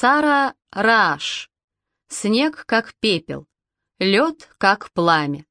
Сара Раш. Снег как пепел. Лед как пламя.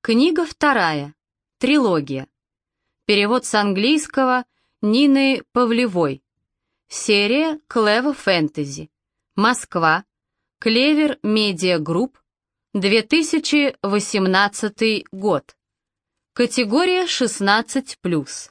Книга вторая. Трилогия. Перевод с английского Нины Павлевой. Серия Clever Фэнтези. Москва. Клевер Медиа Групп. 2018 год. Категория 16+.